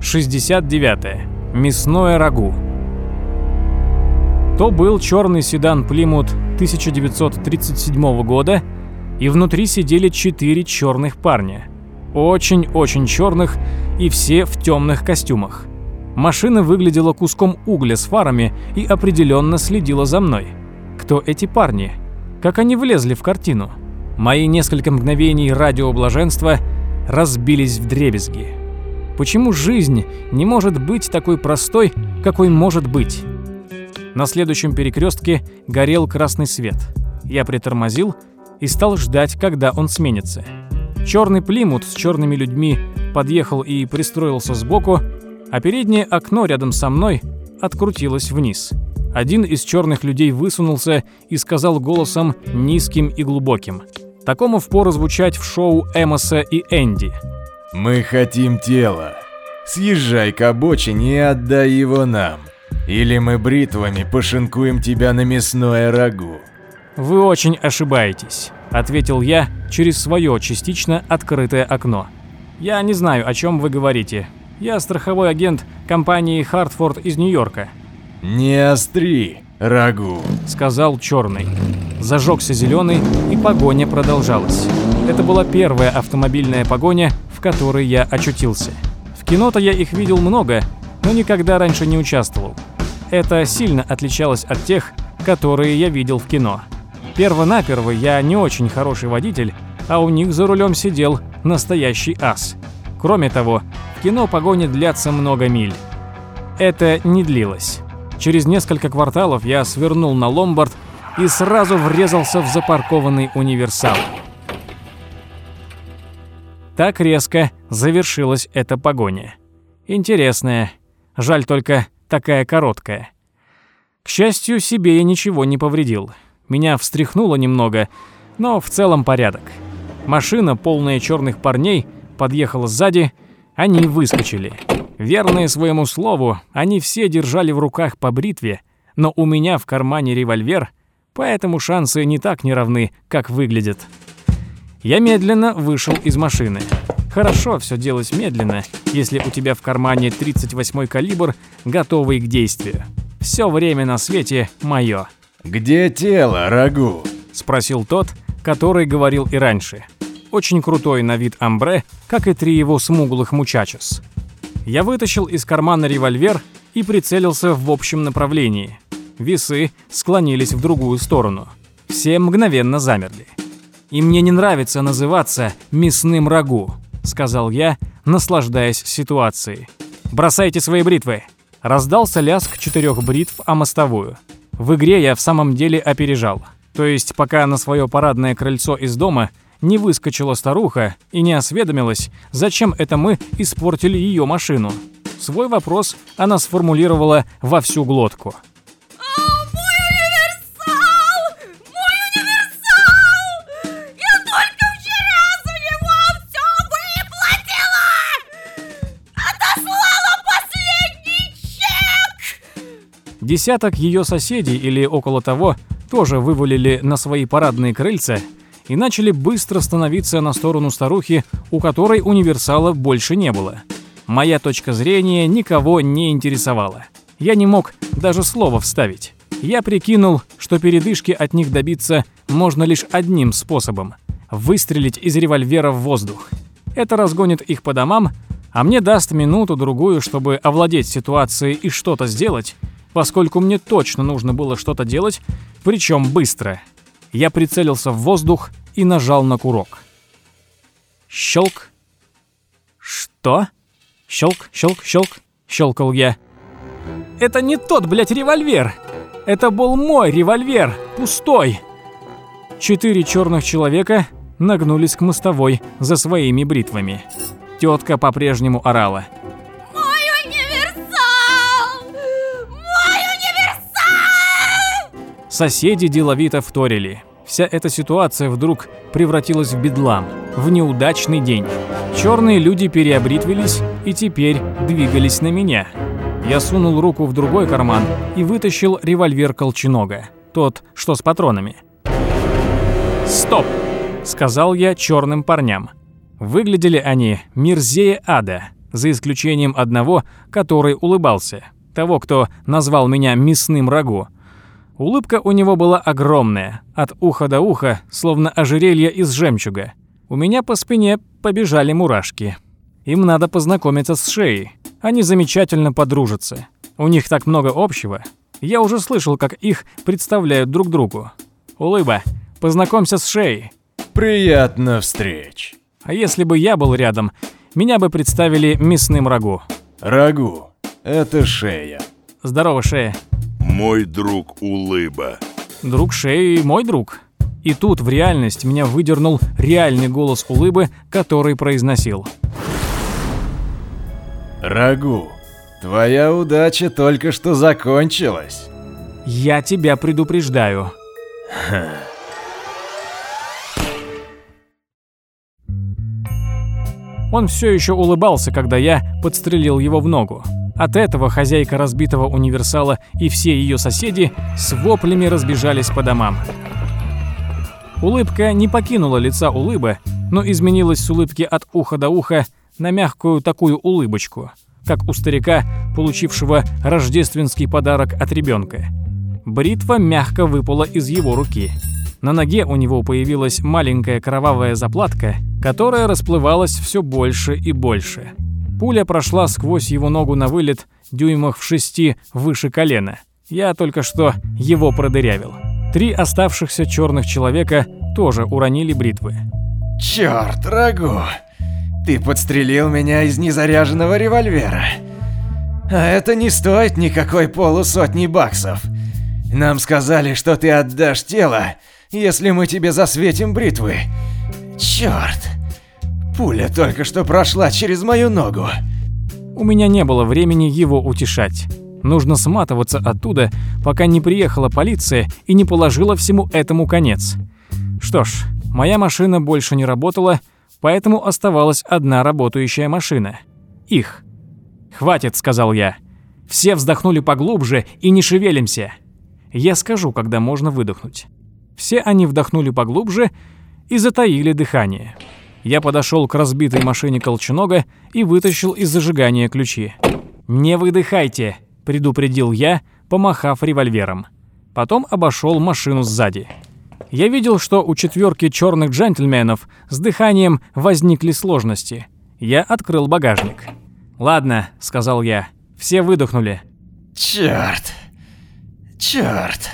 69. Мясное рагу. То был черный седан Плимут 1937 года, и внутри сидели четыре черных парня. Очень-очень черных, и все в темных костюмах. Машина выглядела куском угля с фарами и определенно следила за мной. Кто эти парни? Как они влезли в картину? Мои несколько мгновений радиоблаженства разбились в дребезги. Почему жизнь не может быть такой простой, какой может быть? На следующем перекрестке горел красный свет. Я притормозил и стал ждать, когда он сменится. Черный плимут с черными людьми подъехал и пристроился сбоку, а переднее окно рядом со мной открутилось вниз. Один из черных людей высунулся и сказал голосом низким и глубоким. Такому впору звучать в шоу Эмоса и Энди. «Мы хотим тело. Съезжай к обочине и отдай его нам. Или мы бритвами пошинкуем тебя на мясное рагу». «Вы очень ошибаетесь», — ответил я через свое частично открытое окно. «Я не знаю, о чем вы говорите. Я страховой агент компании «Хартфорд» из Нью-Йорка». «Не остри, рагу», — сказал черный. Зажегся зеленый, и погоня продолжалась. Это была первая автомобильная погоня, в которой я очутился. В кино-то я их видел много, но никогда раньше не участвовал. Это сильно отличалось от тех, которые я видел в кино. Перво-наперво я не очень хороший водитель, а у них за рулем сидел настоящий ас. Кроме того, в кино погони длятся много миль. Это не длилось. Через несколько кварталов я свернул на ломбард и сразу врезался в запаркованный универсал. Так резко завершилась эта погоня. Интересная. Жаль только такая короткая. К счастью, себе я ничего не повредил. Меня встряхнуло немного, но в целом порядок. Машина, полная черных парней, подъехала сзади, они выскочили. Верные своему слову, они все держали в руках по бритве, но у меня в кармане револьвер, поэтому шансы не так неравны, как выглядят. Я медленно вышел из машины. Хорошо все делать медленно, если у тебя в кармане 38-й калибр, готовый к действию. Все время на свете мое. «Где тело, Рагу?» – спросил тот, который говорил и раньше. Очень крутой на вид амбре, как и три его смуглых мучачес. Я вытащил из кармана револьвер и прицелился в общем направлении. Весы склонились в другую сторону. Все мгновенно замерли. «И мне не нравится называться мясным рагу», — сказал я, наслаждаясь ситуацией. «Бросайте свои бритвы!» Раздался лязг четырех бритв о мостовую. В игре я в самом деле опережал. То есть, пока на свое парадное крыльцо из дома не выскочила старуха и не осведомилась, зачем это мы испортили ее машину. Свой вопрос она сформулировала во всю глотку. Десяток ее соседей или около того тоже вывалили на свои парадные крыльца и начали быстро становиться на сторону старухи, у которой универсала больше не было. Моя точка зрения никого не интересовала. Я не мог даже слова вставить. Я прикинул, что передышки от них добиться можно лишь одним способом – выстрелить из револьвера в воздух. Это разгонит их по домам, а мне даст минуту-другую, чтобы овладеть ситуацией и что-то сделать, поскольку мне точно нужно было что-то делать, причем быстро. Я прицелился в воздух и нажал на курок. Щелк. Что? Щелк, щелк, щелк, щелкал я. Это не тот, блядь, револьвер. Это был мой револьвер, пустой. Четыре черных человека нагнулись к мостовой за своими бритвами. Тетка по-прежнему орала. Соседи деловито вторили. Вся эта ситуация вдруг превратилась в бедлам, в неудачный день. Черные люди переобритвились и теперь двигались на меня. Я сунул руку в другой карман и вытащил револьвер Колченога, тот, что с патронами. «Стоп!» — сказал я черным парням. Выглядели они мерзее ада. за исключением одного, который улыбался, того, кто назвал меня мясным рагу. Улыбка у него была огромная, от уха до уха, словно ожерелье из жемчуга. У меня по спине побежали мурашки. Им надо познакомиться с Шеей. Они замечательно подружатся. У них так много общего. Я уже слышал, как их представляют друг другу. Улыба, познакомься с Шеей. Приятно встреч. А если бы я был рядом, меня бы представили мясным рагу. Рагу. Это шея. Здорово, Шея. Мой друг Улыба. Друг Шеи мой друг. И тут в реальность меня выдернул реальный голос Улыбы, который произносил. Рагу. Твоя удача только что закончилась. «Я тебя предупреждаю». Он все еще улыбался, когда я подстрелил его в ногу. От этого хозяйка разбитого универсала и все ее соседи с воплями разбежались по домам. Улыбка не покинула лица улыбы, но изменилась с улыбки от уха до уха на мягкую такую улыбочку, как у старика, получившего рождественский подарок от ребенка. Бритва мягко выпала из его руки. На ноге у него появилась маленькая кровавая заплатка, которая расплывалась все больше и больше. Пуля прошла сквозь его ногу на вылет дюймах в шести выше колена. Я только что его продырявил. Три оставшихся черных человека тоже уронили бритвы. Черт, Рагу, ты подстрелил меня из незаряженного револьвера. А это не стоит никакой полусотни баксов. Нам сказали, что ты отдашь тело, если мы тебе засветим бритвы. Черт! Пуля только что прошла через мою ногу. У меня не было времени его утешать. Нужно сматываться оттуда, пока не приехала полиция и не положила всему этому конец. Что ж, моя машина больше не работала, поэтому оставалась одна работающая машина. Их. «Хватит», — сказал я. «Все вздохнули поглубже и не шевелимся. Я скажу, когда можно выдохнуть». Все они вдохнули поглубже и затаили дыхание. Я подошел к разбитой машине Колченога и вытащил из зажигания ключи. «Не выдыхайте», — предупредил я, помахав револьвером. Потом обошел машину сзади. Я видел, что у четверки черных джентльменов с дыханием возникли сложности. Я открыл багажник. «Ладно», — сказал я, — «все выдохнули». Черт! Черт!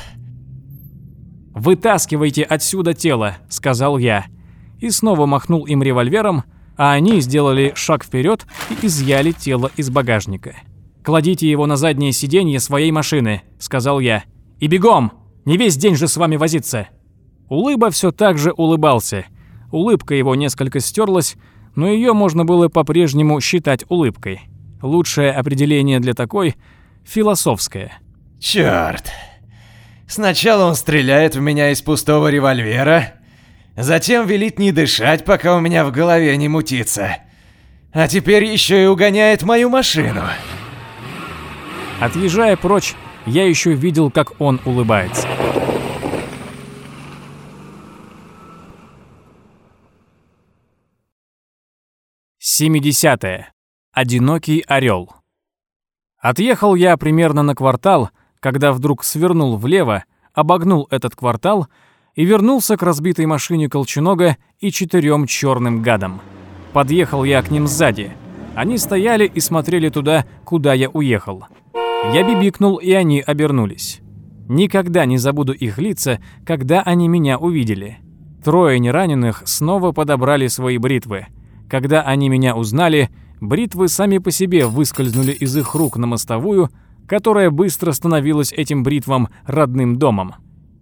«Вытаскивайте отсюда тело», — сказал я. И снова махнул им револьвером, а они сделали шаг вперед и изъяли тело из багажника. «Кладите его на заднее сиденье своей машины», — сказал я. «И бегом! Не весь день же с вами возиться!» Улыба все так же улыбался. Улыбка его несколько стерлась, но ее можно было по-прежнему считать улыбкой. Лучшее определение для такой – философское. Черт! Сначала он стреляет в меня из пустого револьвера, затем велит не дышать, пока у меня в голове не мутится. А теперь еще и угоняет мою машину. Отъезжая прочь, я еще видел, как он улыбается. Семидесятое. Одинокий орел. Отъехал я примерно на квартал, когда вдруг свернул влево, обогнул этот квартал и вернулся к разбитой машине Колченога и четырем черным гадам. Подъехал я к ним сзади. Они стояли и смотрели туда, куда я уехал. Я бибикнул, и они обернулись. Никогда не забуду их лица, когда они меня увидели. Трое нераненых снова подобрали свои бритвы. Когда они меня узнали, бритвы сами по себе выскользнули из их рук на мостовую, которая быстро становилась этим бритвам родным домом.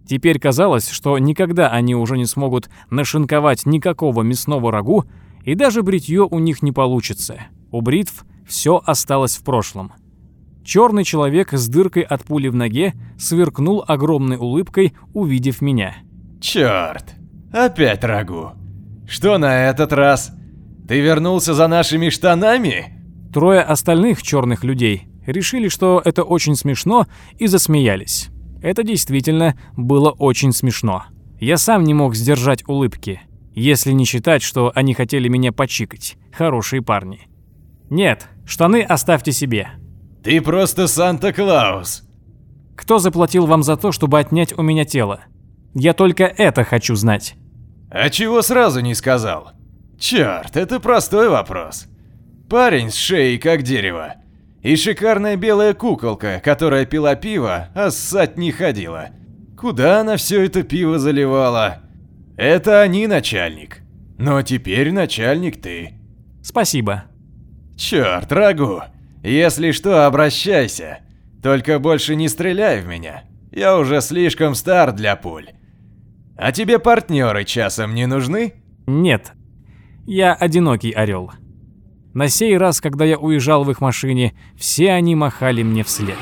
Теперь казалось, что никогда они уже не смогут нашинковать никакого мясного рагу, и даже бритье у них не получится. У бритв все осталось в прошлом. Черный человек с дыркой от пули в ноге сверкнул огромной улыбкой, увидев меня. Черт! Опять рагу. Что на этот раз? Ты вернулся за нашими штанами? Трое остальных черных людей решили, что это очень смешно, и засмеялись. Это действительно было очень смешно. Я сам не мог сдержать улыбки, если не считать, что они хотели меня почикать. Хорошие парни. Нет, штаны оставьте себе. Ты просто Санта-Клаус. Кто заплатил вам за то, чтобы отнять у меня тело? Я только это хочу знать. А чего сразу не сказал? Черт, это простой вопрос. Парень с шеей как дерево. И шикарная белая куколка, которая пила пиво, а ссать не ходила. Куда она все это пиво заливала? Это они начальник. Но теперь начальник ты. Спасибо. Черт, Рагу, если что, обращайся. Только больше не стреляй в меня. Я уже слишком стар для пуль. А тебе партнеры часом не нужны? Нет. Я одинокий орел. На сей раз, когда я уезжал в их машине, все они махали мне вслед.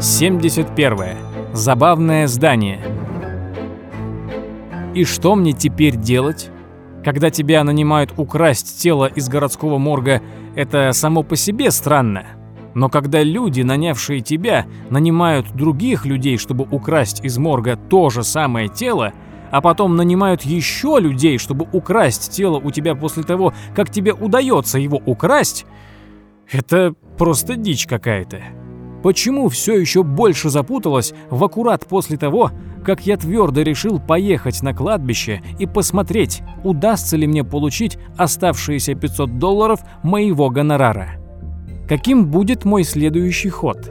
Семьдесят первое. Забавное здание. И что мне теперь делать? Когда тебя нанимают украсть тело из городского морга, это само по себе странно. Но когда люди, нанявшие тебя, нанимают других людей, чтобы украсть из морга то же самое тело, а потом нанимают еще людей, чтобы украсть тело у тебя после того, как тебе удается его украсть, это просто дичь какая-то. Почему все еще больше запуталось в аккурат после того, как я твердо решил поехать на кладбище и посмотреть, удастся ли мне получить оставшиеся 500 долларов моего гонорара? Каким будет мой следующий ход?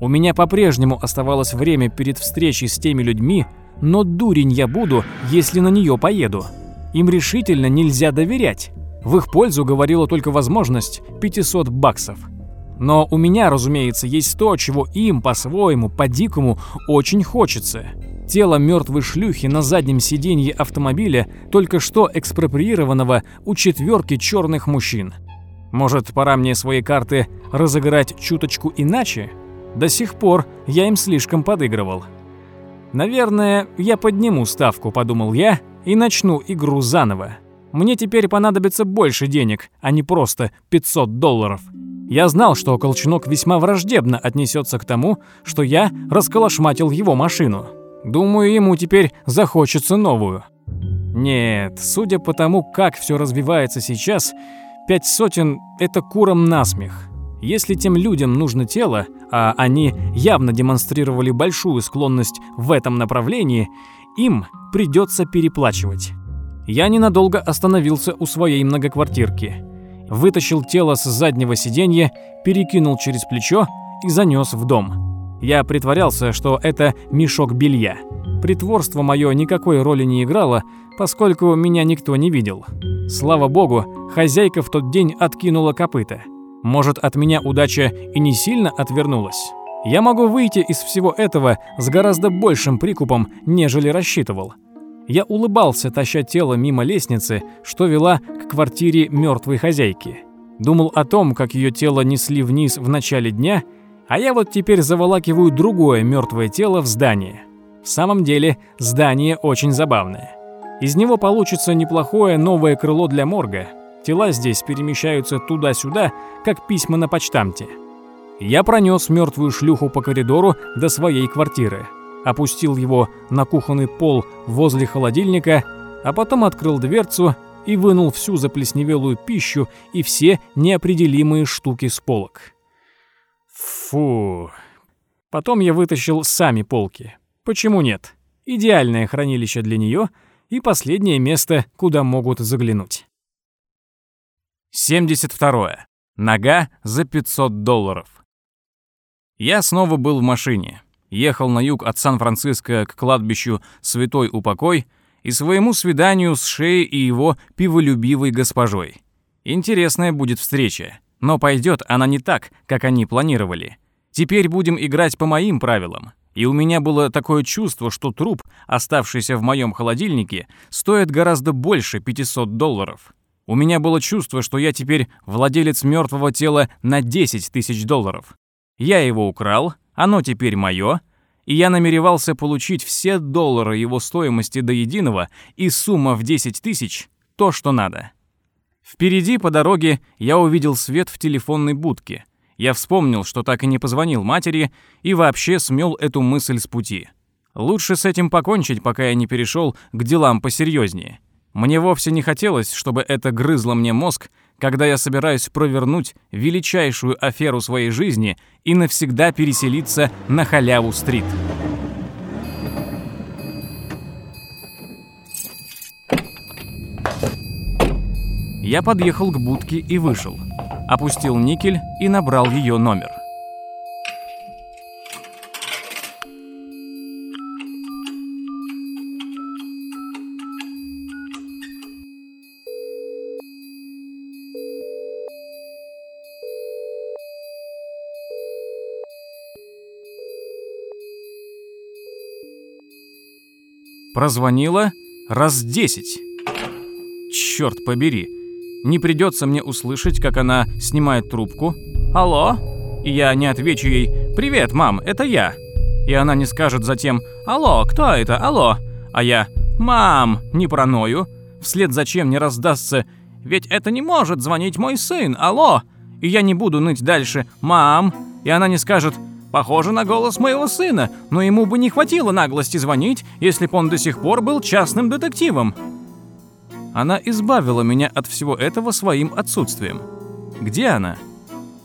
У меня по-прежнему оставалось время перед встречей с теми людьми, но дурень я буду, если на нее поеду. Им решительно нельзя доверять. В их пользу говорила только возможность 500 баксов. Но у меня, разумеется, есть то, чего им по-своему, по-дикому очень хочется. Тело мертвой шлюхи на заднем сиденье автомобиля, только что экспроприированного у четверки черных мужчин. Может, пора мне свои карты разыграть чуточку иначе? До сих пор я им слишком подыгрывал. Наверное, я подниму ставку, подумал я, и начну игру заново. Мне теперь понадобится больше денег, а не просто 500 долларов. Я знал, что Колченок весьма враждебно отнесется к тому, что я расколошматил его машину. Думаю, ему теперь захочется новую. Нет, судя по тому, как все развивается сейчас, пять сотен – это куром насмех. Если тем людям нужно тело, а они явно демонстрировали большую склонность в этом направлении, им придется переплачивать. Я ненадолго остановился у своей многоквартирки – вытащил тело с заднего сиденья, перекинул через плечо и занес в дом. Я притворялся, что это мешок белья. Притворство мое никакой роли не играло, поскольку меня никто не видел. Слава богу, хозяйка в тот день откинула копыта. Может, от меня удача и не сильно отвернулась. Я могу выйти из всего этого с гораздо большим прикупом, нежели рассчитывал. Я улыбался, таща тело мимо лестницы, что вела к квартире мертвой хозяйки. Думал о том, как ее тело несли вниз в начале дня, а я вот теперь заволакиваю другое мертвое тело в здание. В самом деле, здание очень забавное. Из него получится неплохое новое крыло для морга. Тела здесь перемещаются туда-сюда, как письма на почтамте. Я пронес мертвую шлюху по коридору до своей квартиры опустил его на кухонный пол возле холодильника, а потом открыл дверцу и вынул всю заплесневелую пищу и все неопределимые штуки с полок. Фу. Потом я вытащил сами полки. Почему нет? Идеальное хранилище для нее и последнее место, куда могут заглянуть. 72. Нога за 500 долларов. Я снова был в машине ехал на юг от Сан-Франциско к кладбищу Святой Упокой и своему свиданию с Шеей и его пиволюбивой госпожой. Интересная будет встреча, но пойдет она не так, как они планировали. Теперь будем играть по моим правилам. И у меня было такое чувство, что труп, оставшийся в моем холодильнике, стоит гораздо больше 500 долларов. У меня было чувство, что я теперь владелец мертвого тела на 10 тысяч долларов. Я его украл, оно теперь мое, и я намеревался получить все доллары его стоимости до единого и сумма в 10 тысяч — то, что надо. Впереди по дороге я увидел свет в телефонной будке. Я вспомнил, что так и не позвонил матери, и вообще смел эту мысль с пути. Лучше с этим покончить, пока я не перешел к делам посерьезнее. Мне вовсе не хотелось, чтобы это грызло мне мозг, когда я собираюсь провернуть величайшую аферу своей жизни и навсегда переселиться на Халяву-стрит. Я подъехал к будке и вышел. Опустил никель и набрал ее номер. Прозвонила раз десять. Черт побери. Не придется мне услышать, как она снимает трубку. «Алло?» И я не отвечу ей «Привет, мам, это я». И она не скажет затем «Алло, кто это? Алло?» А я «Мам, не проною». Вслед зачем не раздастся «Ведь это не может звонить мой сын, алло!» И я не буду ныть дальше «Мам!» И она не скажет Похоже на голос моего сына, но ему бы не хватило наглости звонить, если бы он до сих пор был частным детективом. Она избавила меня от всего этого своим отсутствием. Где она?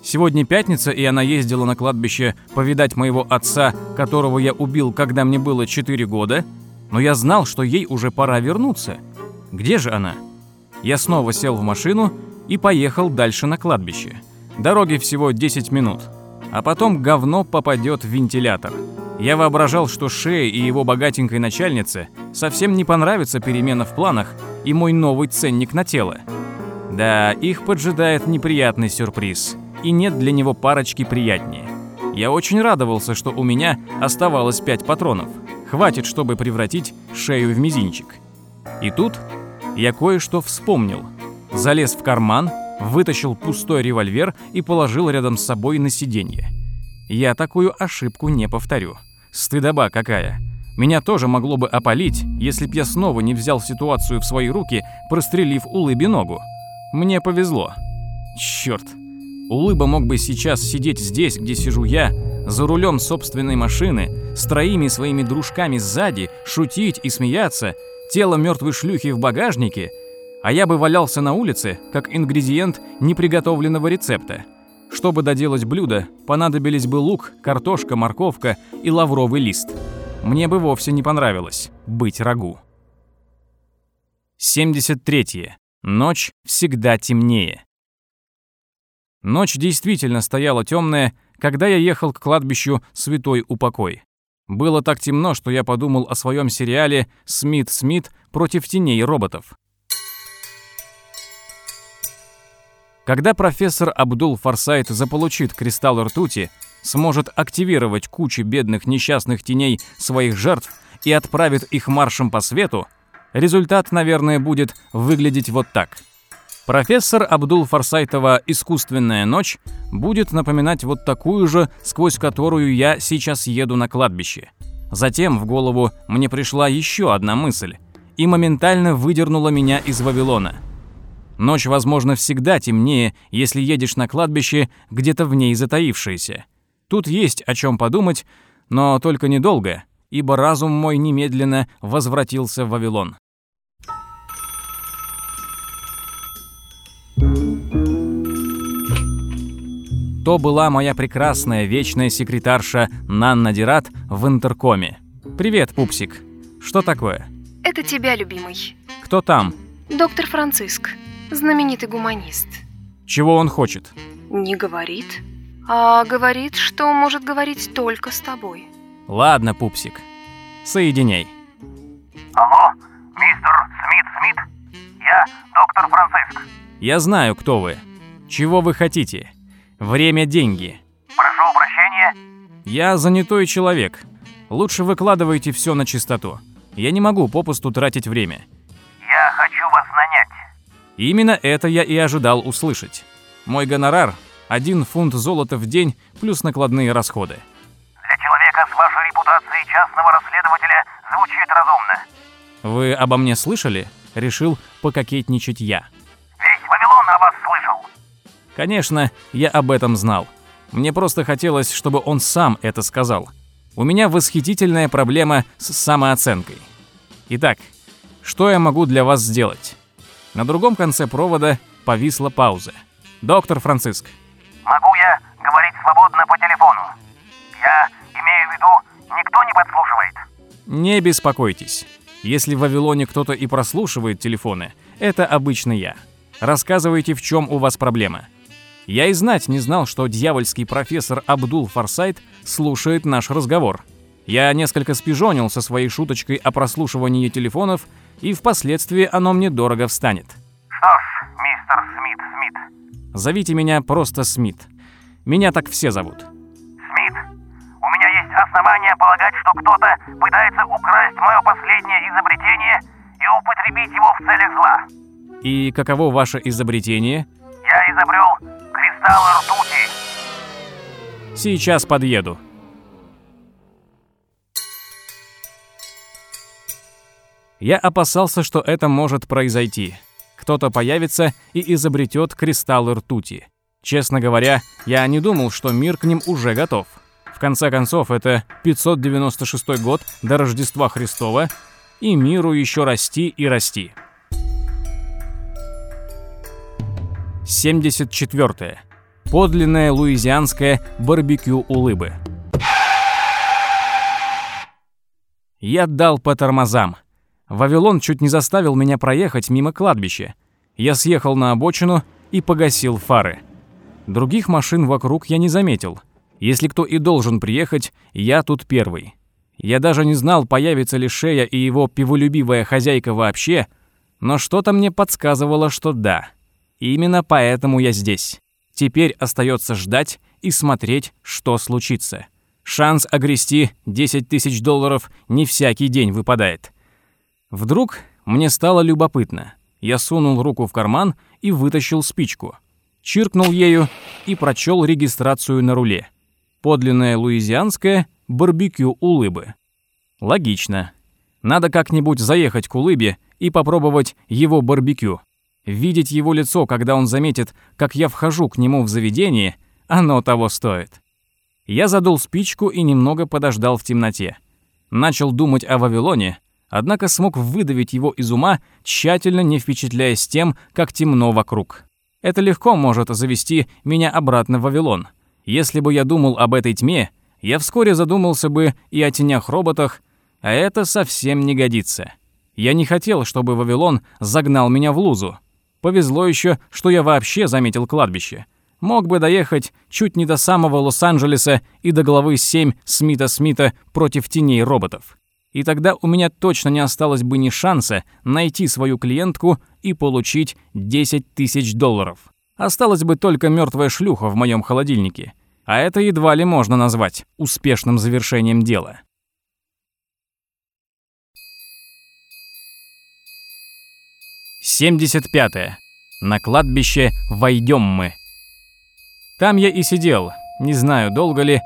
Сегодня пятница, и она ездила на кладбище повидать моего отца, которого я убил, когда мне было 4 года, но я знал, что ей уже пора вернуться. Где же она? Я снова сел в машину и поехал дальше на кладбище. Дороги всего 10 минут а потом говно попадет в вентилятор. Я воображал, что Шее и его богатенькой начальнице совсем не понравится перемена в планах и мой новый ценник на тело. Да, их поджидает неприятный сюрприз, и нет для него парочки приятнее. Я очень радовался, что у меня оставалось пять патронов. Хватит, чтобы превратить шею в мизинчик. И тут я кое-что вспомнил. Залез в карман вытащил пустой револьвер и положил рядом с собой на сиденье. Я такую ошибку не повторю. Стыдоба какая. Меня тоже могло бы опалить, если б я снова не взял ситуацию в свои руки, прострелив Улыбе ногу. Мне повезло. Черт. Улыба мог бы сейчас сидеть здесь, где сижу я, за рулем собственной машины, с троими своими дружками сзади, шутить и смеяться, тело мертвой шлюхи в багажнике — а я бы валялся на улице, как ингредиент неприготовленного рецепта. Чтобы доделать блюдо, понадобились бы лук, картошка, морковка и лавровый лист. Мне бы вовсе не понравилось быть рагу. 73. -е. Ночь всегда темнее. Ночь действительно стояла темная, когда я ехал к кладбищу Святой Упокой. Было так темно, что я подумал о своем сериале «Смит-Смит против теней роботов». Когда профессор Абдул Форсайт заполучит кристалл ртути, сможет активировать кучу бедных несчастных теней своих жертв и отправит их маршем по свету, результат, наверное, будет выглядеть вот так. Профессор Абдул Форсайтова «Искусственная ночь» будет напоминать вот такую же, сквозь которую я сейчас еду на кладбище. Затем в голову мне пришла еще одна мысль и моментально выдернула меня из Вавилона – Ночь, возможно, всегда темнее, если едешь на кладбище, где-то в ней затаившееся. Тут есть о чем подумать, но только недолго, ибо разум мой немедленно возвратился в Вавилон. То была моя прекрасная вечная секретарша Нанна Дират в интеркоме. «Привет, пупсик. Что такое?» Это тебя, любимый. «Кто там?» Доктор Франциск знаменитый гуманист. Чего он хочет? Не говорит, а говорит, что может говорить только с тобой. Ладно, пупсик, соединяй. Алло, мистер Смит-Смит, я доктор Франциск. Я знаю, кто вы. Чего вы хотите? Время – деньги. Прошу прощения. Я занятой человек. Лучше выкладывайте все на чистоту. Я не могу попусту тратить время. Именно это я и ожидал услышать. Мой гонорар – один фунт золота в день плюс накладные расходы. Для человека с вашей репутацией частного расследователя звучит разумно. Вы обо мне слышали? Решил пококетничать я. Весь Вавилон Конечно, я об этом знал. Мне просто хотелось, чтобы он сам это сказал. У меня восхитительная проблема с самооценкой. Итак, что я могу для вас сделать? На другом конце провода повисла пауза. Доктор Франциск. Могу я говорить свободно по телефону? Я имею в виду, никто не подслушивает. Не беспокойтесь. Если в Вавилоне кто-то и прослушивает телефоны, это обычно я. Рассказывайте, в чем у вас проблема. Я и знать не знал, что дьявольский профессор Абдул Форсайт слушает наш разговор. Я несколько спижонил со своей шуточкой о прослушивании телефонов, и впоследствии оно мне дорого встанет. Что ж, мистер Смит, Смит. Зовите меня просто Смит. Меня так все зовут. Смит, у меня есть основания полагать, что кто-то пытается украсть мое последнее изобретение и употребить его в целях зла. И каково ваше изобретение? Я изобрел кристаллы ртути. Сейчас подъеду. Я опасался, что это может произойти. Кто-то появится и изобретет кристаллы ртути. Честно говоря, я не думал, что мир к ним уже готов. В конце концов, это 596 год до Рождества Христова, и миру еще расти и расти. 74. Подлинное луизианское барбекю улыбы. Я дал по тормозам. Вавилон чуть не заставил меня проехать мимо кладбища. Я съехал на обочину и погасил фары. Других машин вокруг я не заметил. Если кто и должен приехать, я тут первый. Я даже не знал, появится ли Шея и его пиволюбивая хозяйка вообще, но что-то мне подсказывало, что да. Именно поэтому я здесь. Теперь остается ждать и смотреть, что случится. Шанс огрести 10 тысяч долларов не всякий день выпадает. Вдруг мне стало любопытно. Я сунул руку в карман и вытащил спичку. Чиркнул ею и прочел регистрацию на руле. Подлинное луизианское барбекю улыбы. Логично. Надо как-нибудь заехать к улыбе и попробовать его барбекю. Видеть его лицо, когда он заметит, как я вхожу к нему в заведение, оно того стоит. Я задул спичку и немного подождал в темноте. Начал думать о Вавилоне, однако смог выдавить его из ума, тщательно не впечатляясь тем, как темно вокруг. Это легко может завести меня обратно в Вавилон. Если бы я думал об этой тьме, я вскоре задумался бы и о тенях-роботах, а это совсем не годится. Я не хотел, чтобы Вавилон загнал меня в лузу. Повезло еще, что я вообще заметил кладбище. Мог бы доехать чуть не до самого Лос-Анджелеса и до главы 7 Смита Смита против теней роботов. И тогда у меня точно не осталось бы ни шанса найти свою клиентку и получить 10 тысяч долларов. Осталась бы только мертвая шлюха в моем холодильнике. А это едва ли можно назвать успешным завершением дела. Семьдесят пятое. На кладбище войдем мы. Там я и сидел, не знаю, долго ли,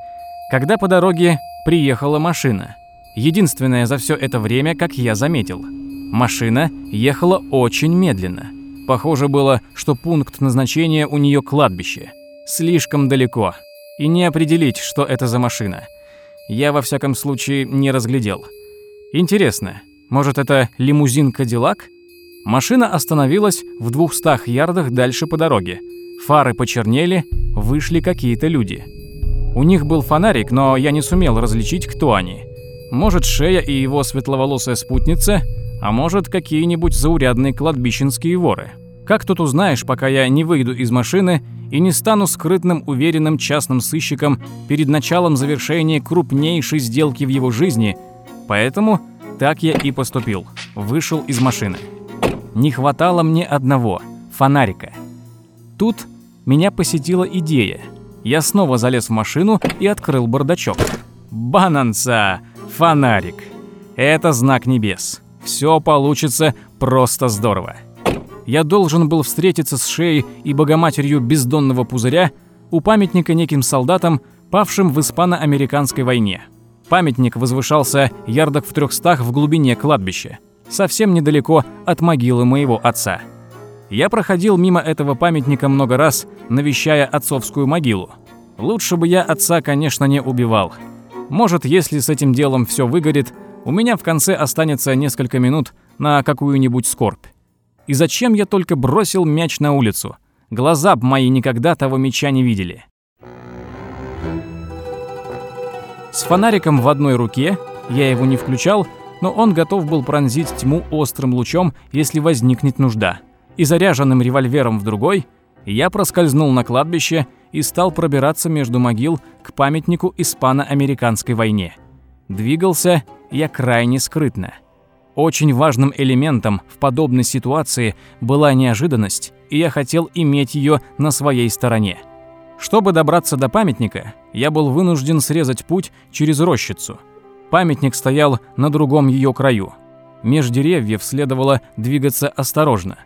когда по дороге приехала машина. Единственное за все это время, как я заметил. Машина ехала очень медленно. Похоже было, что пункт назначения у нее кладбище. Слишком далеко. И не определить, что это за машина. Я, во всяком случае, не разглядел. Интересно, может, это лимузин «Кадиллак»? Машина остановилась в двухстах ярдах дальше по дороге. Фары почернели, вышли какие-то люди. У них был фонарик, но я не сумел различить, кто они. Может, Шея и его светловолосая спутница, а может, какие-нибудь заурядные кладбищенские воры. Как тут узнаешь, пока я не выйду из машины и не стану скрытным, уверенным частным сыщиком перед началом завершения крупнейшей сделки в его жизни? Поэтому так я и поступил. Вышел из машины. Не хватало мне одного – фонарика. Тут меня посетила идея. Я снова залез в машину и открыл бардачок. Бананца! Фонарик! Это знак небес. Все получится просто здорово. Я должен был встретиться с Шеей и Богоматерью бездонного пузыря у памятника неким солдатам, павшим в испано-американской войне. Памятник возвышался ярдах в трехстах в глубине кладбища, совсем недалеко от могилы моего отца. Я проходил мимо этого памятника много раз, навещая отцовскую могилу. Лучше бы я отца, конечно, не убивал. Может, если с этим делом все выгорит, у меня в конце останется несколько минут на какую-нибудь скорбь. И зачем я только бросил мяч на улицу? Глаза б мои никогда того мяча не видели. С фонариком в одной руке, я его не включал, но он готов был пронзить тьму острым лучом, если возникнет нужда. И заряженным револьвером в другой, я проскользнул на кладбище и стал пробираться между могил к памятнику испано-американской войне. Двигался я крайне скрытно. Очень важным элементом в подобной ситуации была неожиданность, и я хотел иметь ее на своей стороне. Чтобы добраться до памятника, я был вынужден срезать путь через рощицу. Памятник стоял на другом ее краю. Меж деревьев следовало двигаться осторожно.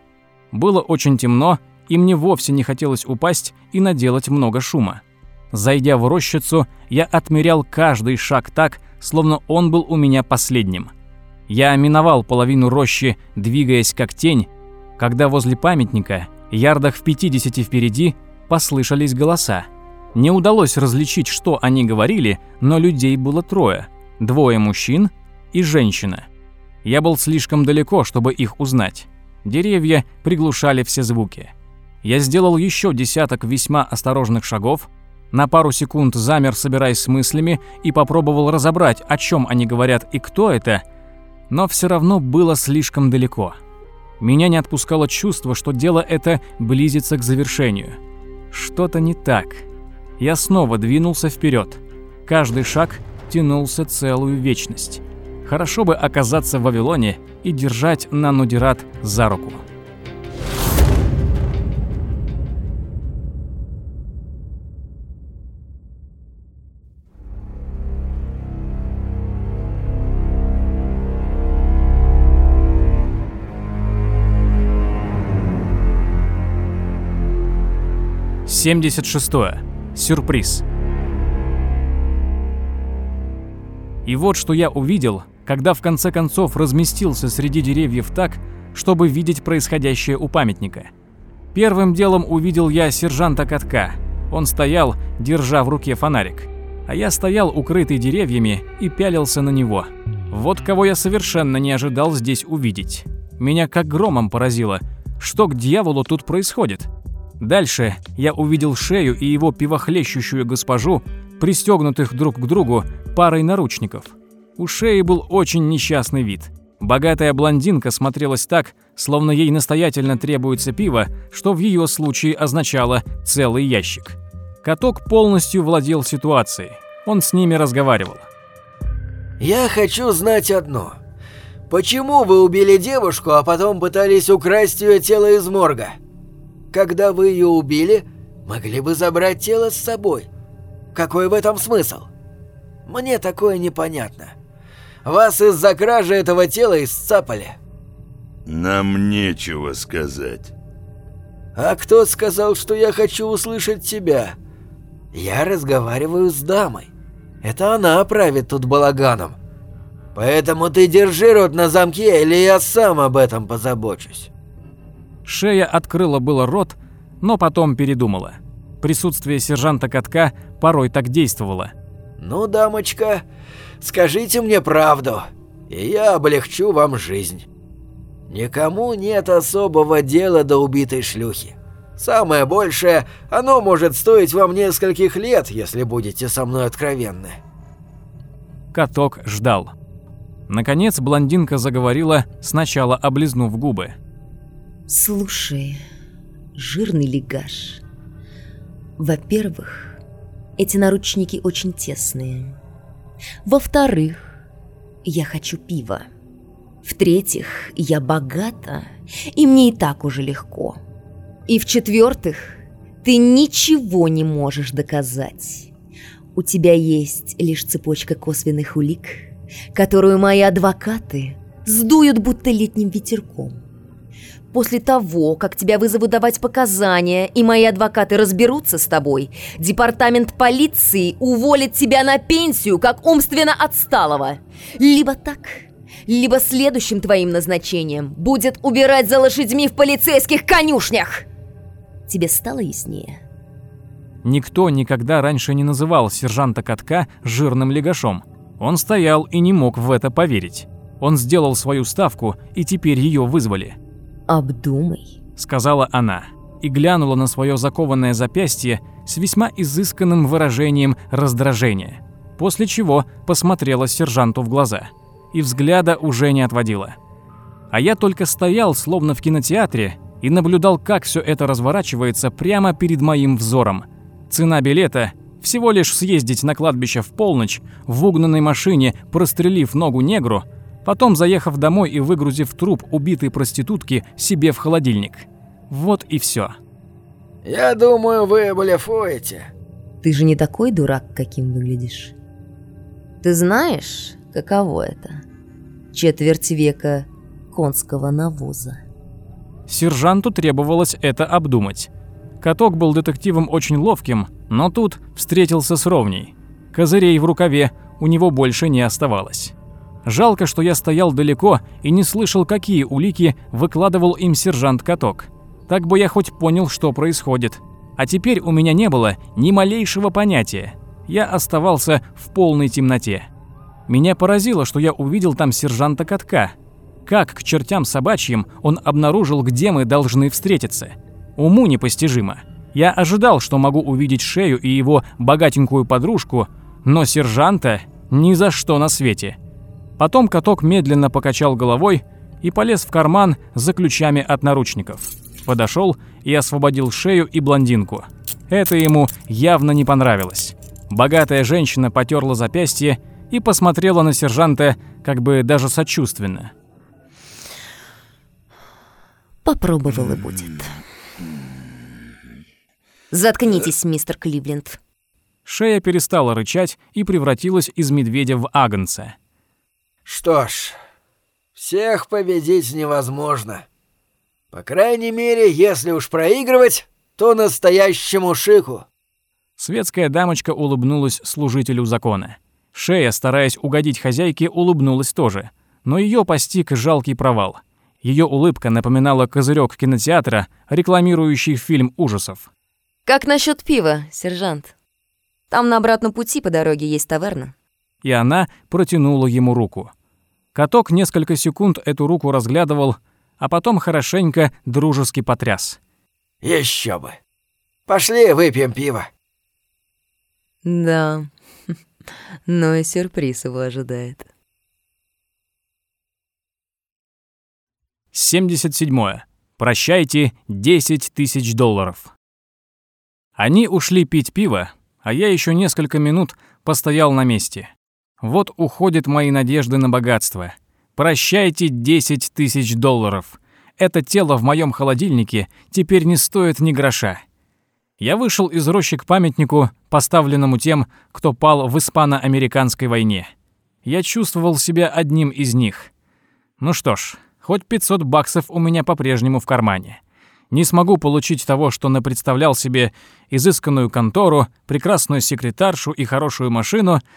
Было очень темно, и мне вовсе не хотелось упасть и наделать много шума. Зайдя в рощицу, я отмерял каждый шаг так, словно он был у меня последним. Я миновал половину рощи, двигаясь как тень, когда возле памятника, ярдах в 50 впереди, послышались голоса. Не удалось различить, что они говорили, но людей было трое. Двое мужчин и женщина. Я был слишком далеко, чтобы их узнать. Деревья приглушали все звуки. Я сделал еще десяток весьма осторожных шагов, на пару секунд замер, собираясь с мыслями, и попробовал разобрать, о чем они говорят и кто это, но все равно было слишком далеко. Меня не отпускало чувство, что дело это близится к завершению. Что-то не так. Я снова двинулся вперед. Каждый шаг тянулся целую вечность. Хорошо бы оказаться в Вавилоне и держать Нанудират за руку. 76. -е. Сюрприз. И вот что я увидел, когда в конце концов разместился среди деревьев так, чтобы видеть происходящее у памятника. Первым делом увидел я сержанта Катка. Он стоял, держа в руке фонарик. А я стоял, укрытый деревьями, и пялился на него. Вот кого я совершенно не ожидал здесь увидеть. Меня как громом поразило. Что к дьяволу тут происходит? Дальше я увидел шею и его пивохлещущую госпожу, пристегнутых друг к другу парой наручников. У шеи был очень несчастный вид. Богатая блондинка смотрелась так, словно ей настоятельно требуется пиво, что в ее случае означало целый ящик. Каток полностью владел ситуацией. Он с ними разговаривал. «Я хочу знать одно. Почему вы убили девушку, а потом пытались украсть ее тело из морга?» Когда вы ее убили, могли бы забрать тело с собой. Какой в этом смысл? Мне такое непонятно. Вас из-за кражи этого тела исцапали. Нам нечего сказать. А кто сказал, что я хочу услышать тебя? Я разговариваю с дамой. Это она правит тут балаганом. Поэтому ты держи рот на замке, или я сам об этом позабочусь. Шея открыла было рот, но потом передумала. Присутствие сержанта Катка порой так действовало. «Ну, дамочка, скажите мне правду, и я облегчу вам жизнь. Никому нет особого дела до убитой шлюхи. Самое большее, оно может стоить вам нескольких лет, если будете со мной откровенны». Каток ждал. Наконец блондинка заговорила, сначала облизнув губы. Слушай, жирный лигаш. Во-первых, эти наручники очень тесные. Во-вторых, я хочу пива. В-третьих, я богата, и мне и так уже легко. И в-четвертых, ты ничего не можешь доказать. У тебя есть лишь цепочка косвенных улик, которую мои адвокаты сдуют будто летним ветерком. После того, как тебя вызовут давать показания, и мои адвокаты разберутся с тобой, департамент полиции уволит тебя на пенсию, как умственно отсталого. Либо так, либо следующим твоим назначением будет убирать за лошадьми в полицейских конюшнях. Тебе стало яснее? Никто никогда раньше не называл сержанта Катка жирным легашом. Он стоял и не мог в это поверить. Он сделал свою ставку, и теперь ее вызвали. «Обдумай», — сказала она, и глянула на свое закованное запястье с весьма изысканным выражением раздражения, после чего посмотрела сержанту в глаза и взгляда уже не отводила. А я только стоял, словно в кинотеатре, и наблюдал, как все это разворачивается прямо перед моим взором. Цена билета – всего лишь съездить на кладбище в полночь, в угнанной машине, прострелив ногу негру – потом заехав домой и выгрузив труп убитой проститутки себе в холодильник. Вот и все. «Я думаю, вы блефуете». Ты же не такой дурак, каким выглядишь. Ты знаешь, каково это? Четверть века конского навоза. Сержанту требовалось это обдумать. Каток был детективом очень ловким, но тут встретился с ровней. Козырей в рукаве у него больше не оставалось. Жалко, что я стоял далеко и не слышал, какие улики выкладывал им сержант Каток. Так бы я хоть понял, что происходит. А теперь у меня не было ни малейшего понятия. Я оставался в полной темноте. Меня поразило, что я увидел там сержанта Катка. Как к чертям собачьим он обнаружил, где мы должны встретиться. Уму непостижимо. Я ожидал, что могу увидеть Шею и его богатенькую подружку, но сержанта ни за что на свете. Потом каток медленно покачал головой и полез в карман за ключами от наручников. Подошел и освободил шею и блондинку. Это ему явно не понравилось. Богатая женщина потерла запястье и посмотрела на сержанта как бы даже сочувственно. Попробовал и будет. Заткнитесь, мистер Кливленд. Шея перестала рычать и превратилась из медведя в агнца. Что ж, всех победить невозможно. По крайней мере, если уж проигрывать, то настоящему шику. Светская дамочка улыбнулась служителю закона. Шея, стараясь угодить хозяйке, улыбнулась тоже, но ее постиг жалкий провал. Ее улыбка напоминала козырек кинотеатра, рекламирующий фильм ужасов. «Как насчет пива, сержант? Там на обратном пути по дороге есть таверна». И она протянула ему руку. Каток несколько секунд эту руку разглядывал, а потом хорошенько дружески потряс. Еще бы. Пошли выпьем пиво. Да, но и сюрприз его ожидает. 77. Прощайте 10 тысяч долларов. Они ушли пить пиво, а я еще несколько минут постоял на месте. Вот уходят мои надежды на богатство. Прощайте 10 тысяч долларов. Это тело в моем холодильнике теперь не стоит ни гроша. Я вышел из рощи к памятнику, поставленному тем, кто пал в испано-американской войне. Я чувствовал себя одним из них. Ну что ж, хоть 500 баксов у меня по-прежнему в кармане. Не смогу получить того, что напредставлял себе изысканную контору, прекрасную секретаршу и хорошую машину —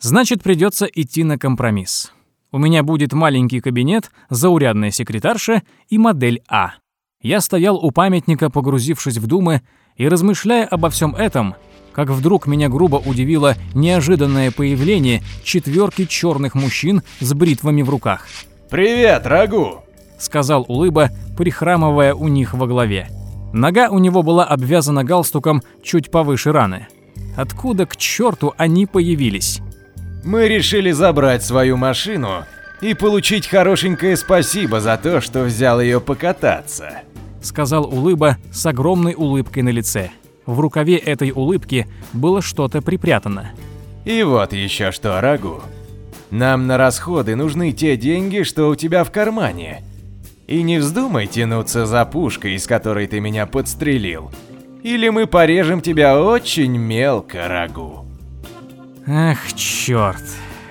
Значит, придется идти на компромисс. У меня будет маленький кабинет, заурядная секретарша и модель А. Я стоял у памятника, погрузившись в думы, и размышляя обо всем этом, как вдруг меня грубо удивило неожиданное появление четверки черных мужчин с бритвами в руках. «Привет, Рагу!» — сказал Улыба, прихрамывая у них во главе. Нога у него была обвязана галстуком чуть повыше раны. Откуда к черту они появились? Мы решили забрать свою машину и получить хорошенькое спасибо за то, что взял ее покататься», — сказал Улыба с огромной улыбкой на лице. В рукаве этой улыбки было что-то припрятано. «И вот еще что, Рагу. Нам на расходы нужны те деньги, что у тебя в кармане. И не вздумай тянуться за пушкой, из которой ты меня подстрелил. Или мы порежем тебя очень мелко, Рагу». Ах, черт.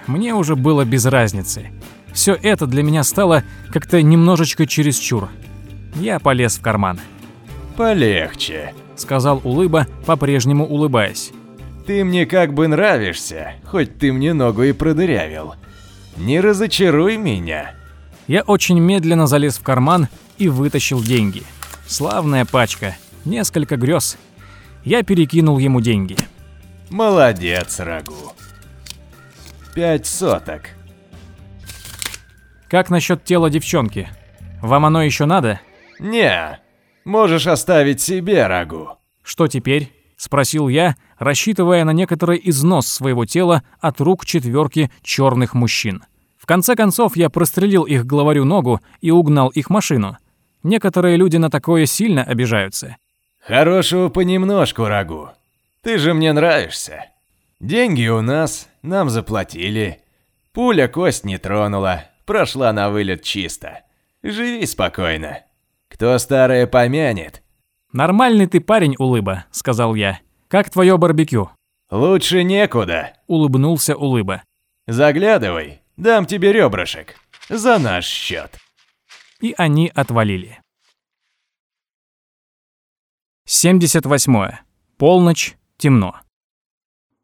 Мне уже было без разницы. Все это для меня стало как-то немножечко чересчур. Я полез в карман. «Полегче», — сказал Улыба, по-прежнему улыбаясь. «Ты мне как бы нравишься, хоть ты мне ногу и продырявил. Не разочаруй меня. Я очень медленно залез в карман и вытащил деньги. Славная пачка, несколько грез. Я перекинул ему деньги. Молодец, Рагу. Пять соток. Как насчет тела девчонки? Вам оно еще надо? Не, можешь оставить себе, Рагу. Что теперь? Спросил я, рассчитывая на некоторый износ своего тела от рук четверки черных мужчин. В конце концов, я прострелил их главарю ногу и угнал их машину. Некоторые люди на такое сильно обижаются. Хорошего понемножку, Рагу. Ты же мне нравишься. Деньги у нас, нам заплатили. Пуля кость не тронула, прошла на вылет чисто. Живи спокойно. Кто старое помянет, «Нормальный ты парень, Улыба», — сказал я. «Как твое барбекю?» лучше некуда. — улыбнулся Улыба. Заглядывай, дам тебе ребрышек. За наш счет. И они отвалили. 78. Полночь, темно.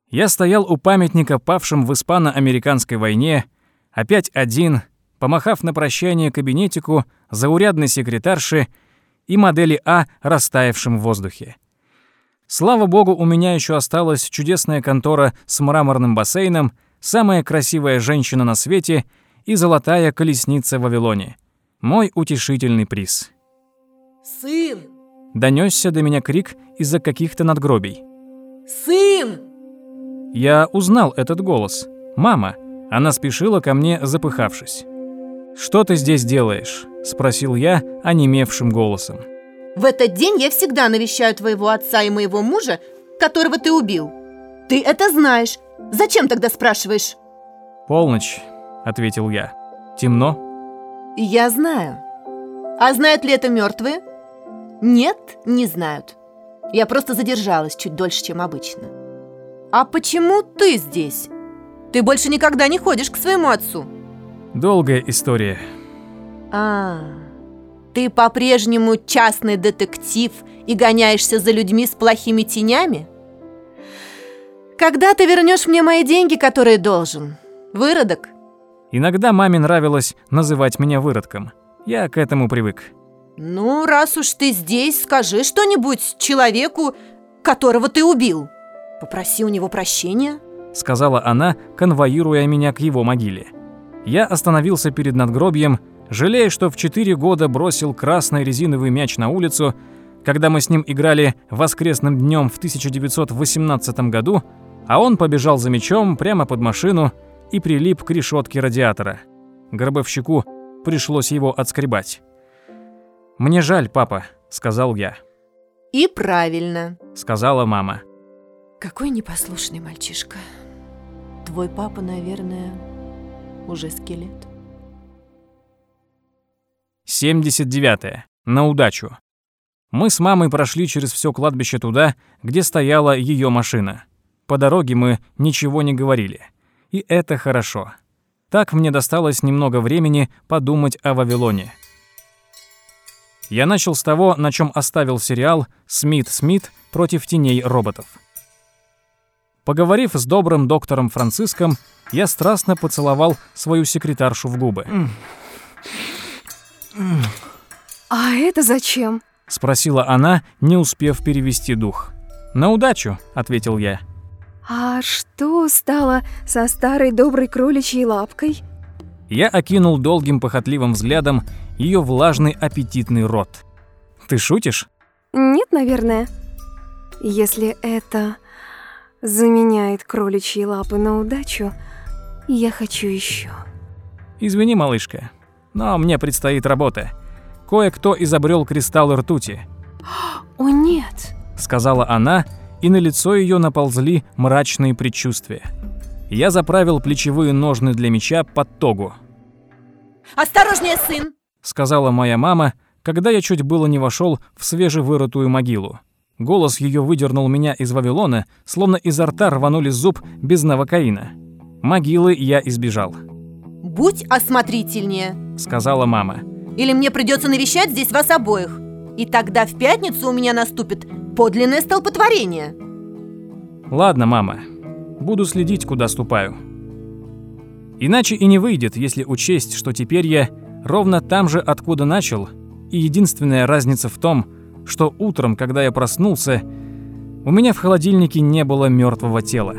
Я стоял у памятника павшим в испано-американской войне, опять один, помахав на прощание кабинетику заурядной секретарши и модели А, растаявшим в воздухе. Слава богу, у меня еще осталась чудесная контора с мраморным бассейном, самая красивая женщина на свете и золотая колесница в Вавилоне. Мой утешительный приз. Сын! Донесся до меня крик из-за каких-то надгробий. Сын! Я узнал этот голос. Мама. Она спешила ко мне, запыхавшись. «Что ты здесь делаешь?» – спросил я онемевшим голосом. В этот день я всегда навещаю твоего отца и моего мужа, которого ты убил. Ты это знаешь. Зачем тогда спрашиваешь? «Полночь», – ответил я. «Темно?» Я знаю. А знают ли это мертвые? Нет, не знают. Я просто задержалась чуть дольше, чем обычно. А почему ты здесь? Ты больше никогда не ходишь к своему отцу. Долгая история. А, ты по-прежнему частный детектив и гоняешься за людьми с плохими тенями? Когда ты вернешь мне мои деньги, которые должен? Выродок? Иногда маме нравилось называть меня выродком. Я к этому привык. Ну, раз уж ты здесь, скажи что-нибудь человеку, которого ты убил. Попроси у него прощения. Сказала она, конвоируя меня к его могиле. Я остановился перед надгробием, жалея, что в 4 года бросил красный резиновый мяч на улицу, когда мы с ним играли воскресным днем в 1918 году, а он побежал за мячом прямо под машину и прилип к решетке радиатора. Гробовщику пришлось его отскребать. «Мне жаль, папа», — сказал я. И правильно. Сказала мама. Какой непослушный мальчишка. Твой папа, наверное, уже скелет. 79. На удачу. Мы с мамой прошли через все кладбище туда, где стояла ее машина. По дороге мы ничего не говорили. И это хорошо. Так мне досталось немного времени подумать о Вавилоне. Я начал с того, на чем оставил сериал «Смит Смит против теней роботов». Поговорив с добрым доктором Франциском, я страстно поцеловал свою секретаршу в губы. А это зачем? Спросила она, не успев перевести дух. «На удачу», — ответил я. А что стало со старой доброй кроличьей лапкой? Я окинул долгим похотливым взглядом ее влажный аппетитный рот. «Ты шутишь?» Нет, наверное. Если это заменяет кроличьи лапы на удачу, я хочу еще. «Извини, малышка, но мне предстоит работа. Кое-кто изобрел кристаллы ртути», О нет! — сказала она, и на лицо ее наползли мрачные предчувствия. Я заправил плечевые ножны для меча под тогу. Осторожнее, сын! Сказала моя мама, когда я чуть было не вошел в свежевырытую могилу. Голос ее выдернул меня из Вавилона, словно изо рта рванули зуб без новокаина. Могилы я избежал, Будь осмотрительнее. сказала мама. Или мне придется навещать здесь вас обоих. И тогда в пятницу у меня наступит подлинное столпотворение. Ладно, мама. Буду следить, куда ступаю. Иначе и не выйдет, если учесть, что теперь я ровно там же, откуда начал, и единственная разница в том, что утром, когда я проснулся, у меня в холодильнике не было мертвого тела.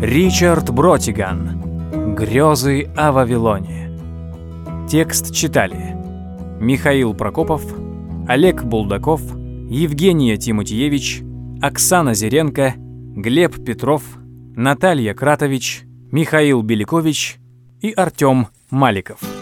Ричард Бротиган. Грезы о Вавилоне. Текст читали Михаил Прокопов, Олег Булдаков, Евгения Тимутьевич, Оксана Зеренко, Глеб Петров, Наталья Кратович, Михаил Беликович и Артём Маликов.